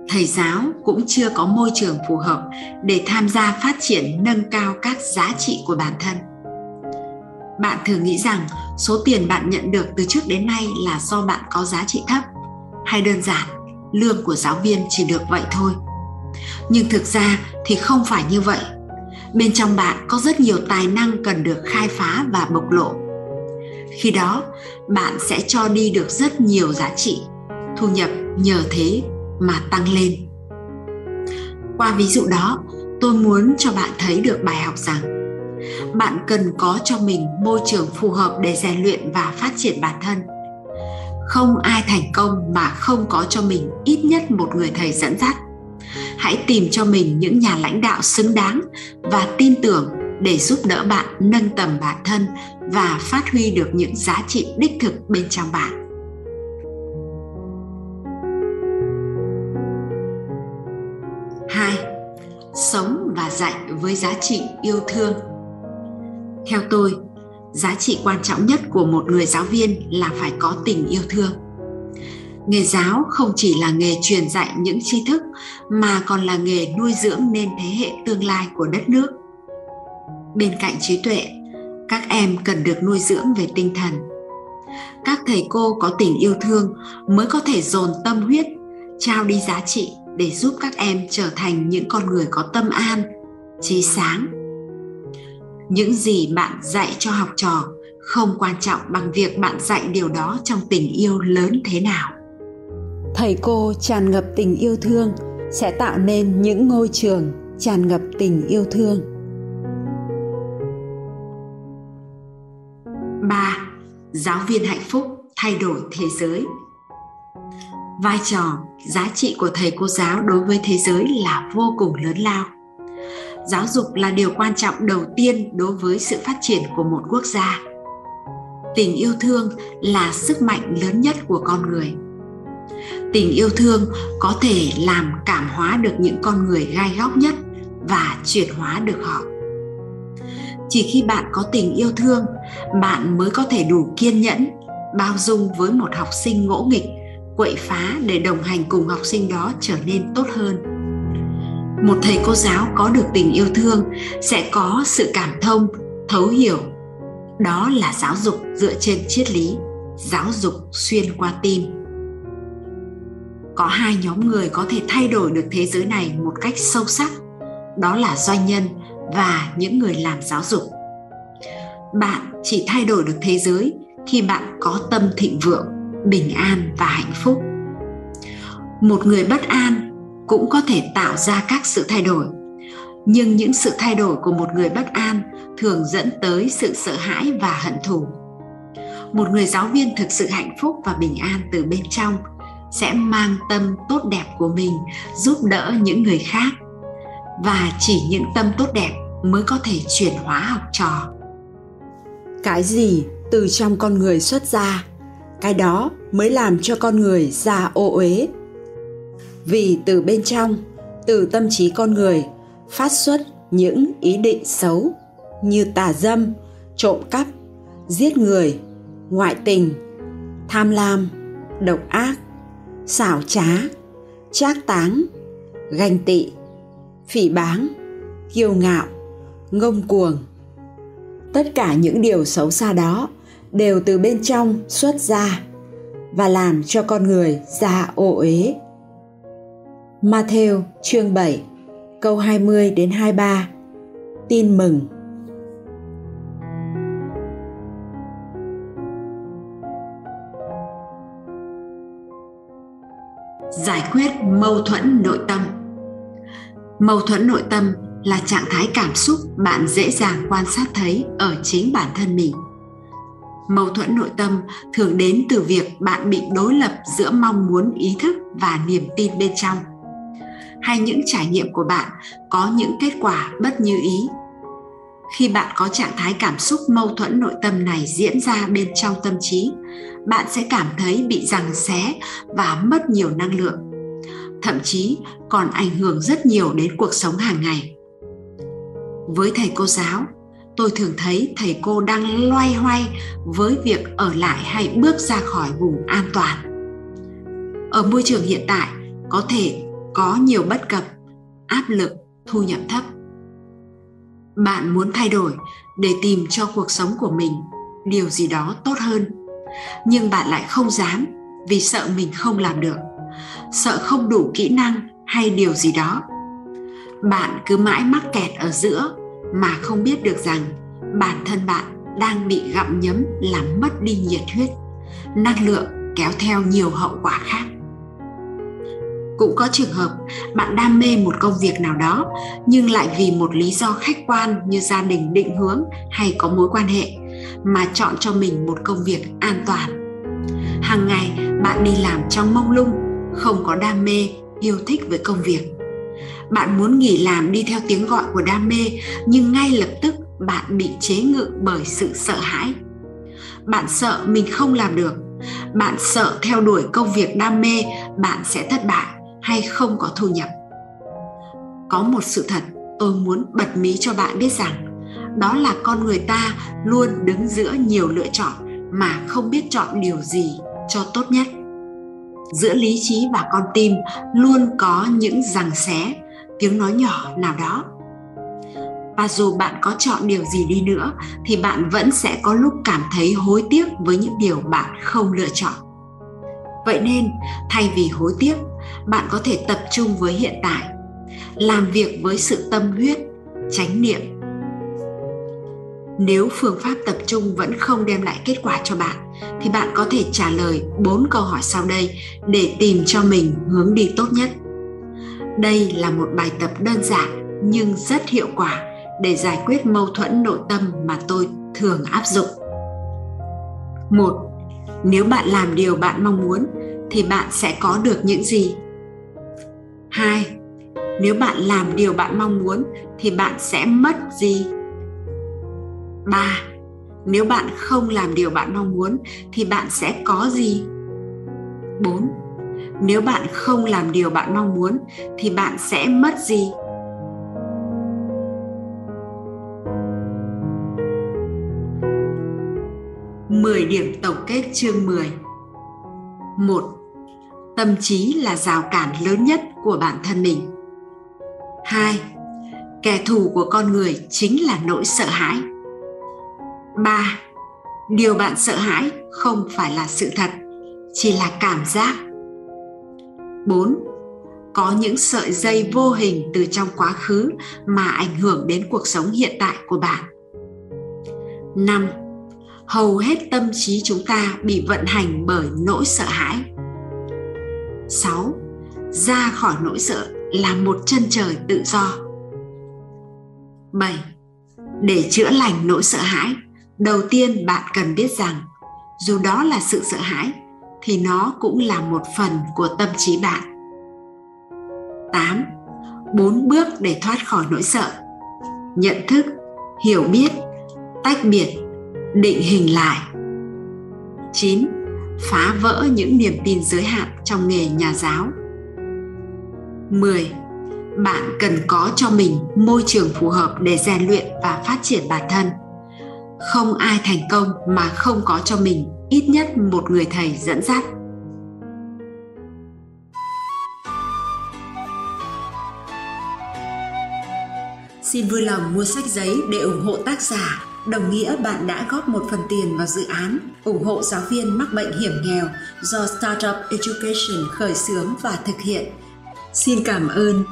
thầy giáo cũng chưa có môi trường phù hợp để tham gia phát triển nâng cao các giá trị của bản thân. Bạn thường nghĩ rằng số tiền bạn nhận được từ trước đến nay là do bạn có giá trị thấp hay đơn giản, lương của giáo viên chỉ được vậy thôi. Nhưng thực ra thì không phải như vậy. Bên trong bạn có rất nhiều tài năng cần được khai phá và bộc lộ. Khi đó, bạn sẽ cho đi được rất nhiều giá trị, thu nhập nhờ thế mà tăng lên. Qua ví dụ đó, tôi muốn cho bạn thấy được bài học rằng bạn cần có cho mình môi trường phù hợp để rèn luyện và phát triển bản thân. Không ai thành công mà không có cho mình ít nhất một người thầy dẫn dắt. Hãy tìm cho mình những nhà lãnh đạo xứng đáng và tin tưởng để giúp đỡ bạn nâng tầm bản thân và phát huy được những giá trị đích thực bên trong bạn. Hai, sống và dạy với giá trị yêu thương theo tôi, giá trị quan trọng nhất của một người giáo viên là phải có tình yêu thương. Nghề giáo không chỉ là nghề truyền dạy những tri thức, mà còn là nghề nuôi dưỡng nên thế hệ tương lai của đất nước. Bên cạnh trí tuệ, các em cần được nuôi dưỡng về tinh thần. Các thầy cô có tình yêu thương mới có thể dồn tâm huyết, trao đi giá trị để giúp các em trở thành những con người có tâm an, trí sáng những gì bạn dạy cho học trò không quan trọng bằng việc bạn dạy điều đó trong tình yêu lớn thế nào thầy cô tràn ngập tình yêu thương sẽ tạo nên những ngôi trường tràn ngập tình yêu thương 3. Giáo viên hạnh phúc thay đổi thế giới Vai trò, giá trị của thầy cô giáo đối với thế giới là vô cùng lớn lao. Giáo dục là điều quan trọng đầu tiên đối với sự phát triển của một quốc gia. Tình yêu thương là sức mạnh lớn nhất của con người. Tình yêu thương có thể làm cảm hóa được những con người gai góc nhất và chuyển hóa được họ. Chỉ khi bạn có tình yêu thương, bạn mới có thể đủ kiên nhẫn, bao dung với một học sinh ngỗ nghịch, quậy phá để đồng hành cùng học sinh đó trở nên tốt hơn một thầy cô giáo có được tình yêu thương, sẽ có sự cảm thông, thấu hiểu. Đó là giáo dục dựa trên triết lý, giáo dục xuyên qua tim. Có hai nhóm người có thể thay đổi được thế giới này một cách sâu sắc. Đó là doanh nhân và những người làm giáo dục. Bạn chỉ thay đổi được thế giới khi bạn có tâm thịnh vượng, bình an và hạnh phúc. Một người bất an cũng có thể tạo ra các sự thay đổi. Nhưng những sự thay đổi của một người bất an thường dẫn tới sự sợ hãi và hận thù. Một người giáo viên thực sự hạnh phúc và bình an từ bên trong sẽ mang tâm tốt đẹp của mình giúp đỡ những người khác. Và chỉ những tâm tốt đẹp mới có thể chuyển hóa học trò. Cái gì từ trong con người xuất ra, cái đó mới làm cho con người già ô uế vì từ bên trong, từ tâm trí con người, phát xuất những ý định xấu như tà dâm, trộm cắp, giết người, ngoại tình, tham lam, độc ác, xảo trá, trác táng, ganh tị, phỉ báng, kiêu ngạo, ngông cuồng tất cả những điều xấu xa đó đều từ bên trong xuất ra và làm cho con người già ô uế. Matthew, chương 7 câu 20 đến 23 Tin mừng. Giải quyết mâu thuẫn nội tâm. Mâu thuẫn nội tâm là trạng thái cảm xúc bạn dễ dàng quan sát thấy ở chính bản thân mình. Mâu thuẫn nội tâm thường đến từ việc bạn bị đối lập giữa mong muốn, ý thức và niềm tin bên trong hay những trải nghiệm của bạn có những kết quả bất như ý? Khi bạn có trạng thái cảm xúc mâu thuẫn nội tâm này diễn ra bên trong tâm trí, bạn sẽ cảm thấy bị giằng xé và mất nhiều năng lượng, thậm chí còn ảnh hưởng rất nhiều đến cuộc sống hàng ngày. Với thầy cô giáo, tôi thường thấy thầy cô đang loay hoay với việc ở lại hay bước ra khỏi vùng an toàn. Ở môi trường hiện tại, có thể có nhiều bất cập, áp lực, thu nhập thấp. Bạn muốn thay đổi để tìm cho cuộc sống của mình điều gì đó tốt hơn, nhưng bạn lại không dám vì sợ mình không làm được, sợ không đủ kỹ năng hay điều gì đó. Bạn cứ mãi mắc kẹt ở giữa mà không biết được rằng bản thân bạn đang bị gặm nhấm làm mất đi nhiệt huyết, năng lượng kéo theo nhiều hậu quả khác cũng có trường hợp bạn đam mê một công việc nào đó, nhưng lại vì một lý do khách quan như gia đình định hướng hay có mối quan hệ mà chọn cho mình một công việc an toàn. Hàng ngày, bạn đi làm trong mông lung, không có đam mê, yêu thích với công việc. Bạn muốn nghỉ làm đi theo tiếng gọi của đam mê, nhưng ngay lập tức bạn bị chế ngự bởi sự sợ hãi. Bạn sợ mình không làm được. Bạn sợ theo đuổi công việc đam mê, bạn sẽ thất bại hay không có thu nhập? Có một sự thật tôi muốn bật mí cho bạn biết rằng, đó là con người ta luôn đứng giữa nhiều lựa chọn mà không biết chọn điều gì cho tốt nhất. Giữa lý trí và con tim luôn có những rằng xé, tiếng nói nhỏ nào đó. Và dù bạn có chọn điều gì đi nữa, thì bạn vẫn sẽ có lúc cảm thấy hối tiếc với những điều bạn không lựa chọn. Vậy nên, thay vì hối tiếc bạn có thể tập trung với hiện tại. Làm việc với sự tâm huyết, chánh niệm. Nếu phương pháp tập trung vẫn không đem lại kết quả cho bạn, thì bạn có thể trả lời bốn câu hỏi sau đây để tìm cho mình hướng đi tốt nhất. Đây là một bài tập đơn giản nhưng rất hiệu quả để giải quyết mâu thuẫn nội tâm mà tôi thường áp dụng. Một, nếu bạn làm điều bạn mong muốn thì bạn sẽ có được những gì hai, nếu bạn làm điều bạn mong muốn thì bạn sẽ mất gì 3. Nếu bạn không làm điều bạn mong muốn thì bạn sẽ có gì? 4. Nếu bạn không làm điều bạn mong muốn thì bạn sẽ mất gì? Mười điểm tổng kết chương 10 một Tâm trí là rào cản lớn nhất của bản thân mình 2. Kẻ thù của con người chính là nỗi sợ hãi 3. Điều bạn sợ hãi không phải là sự thật, chỉ là cảm giác. 4. Có những sợi dây vô hình từ trong quá khứ mà ảnh hưởng đến cuộc sống hiện tại của bạn. 5. Hầu hết tâm trí chúng ta bị vận hành bởi nỗi sợ hãi. 6. Ra khỏi nỗi sợ là một chân trời tự do. 7. Để chữa lành nỗi sợ hãi, đầu tiên bạn cần biết rằng dù đó là sự sợ hãi thì nó cũng là một phần của tâm trí bạn 8. Bốn bước để thoát khỏi nỗi sợ Nhận thức, hiểu biết, tách biệt, định hình lại 9. Phá vỡ những niềm tin giới hạn trong nghề nhà giáo 10. Bạn cần có cho mình môi trường phù hợp để rèn luyện và phát triển bản thân không ai thành công mà không có cho mình ít nhất một người thầy dẫn dắt Xin vui lòng mua sách giấy để ủng hộ tác giả. Đồng nghĩa bạn đã góp một phần tiền vào dự án, ủng hộ giáo viên mắc bệnh hiểm nghèo do Startup Education khởi xướng và thực hiện. Xin cảm ơn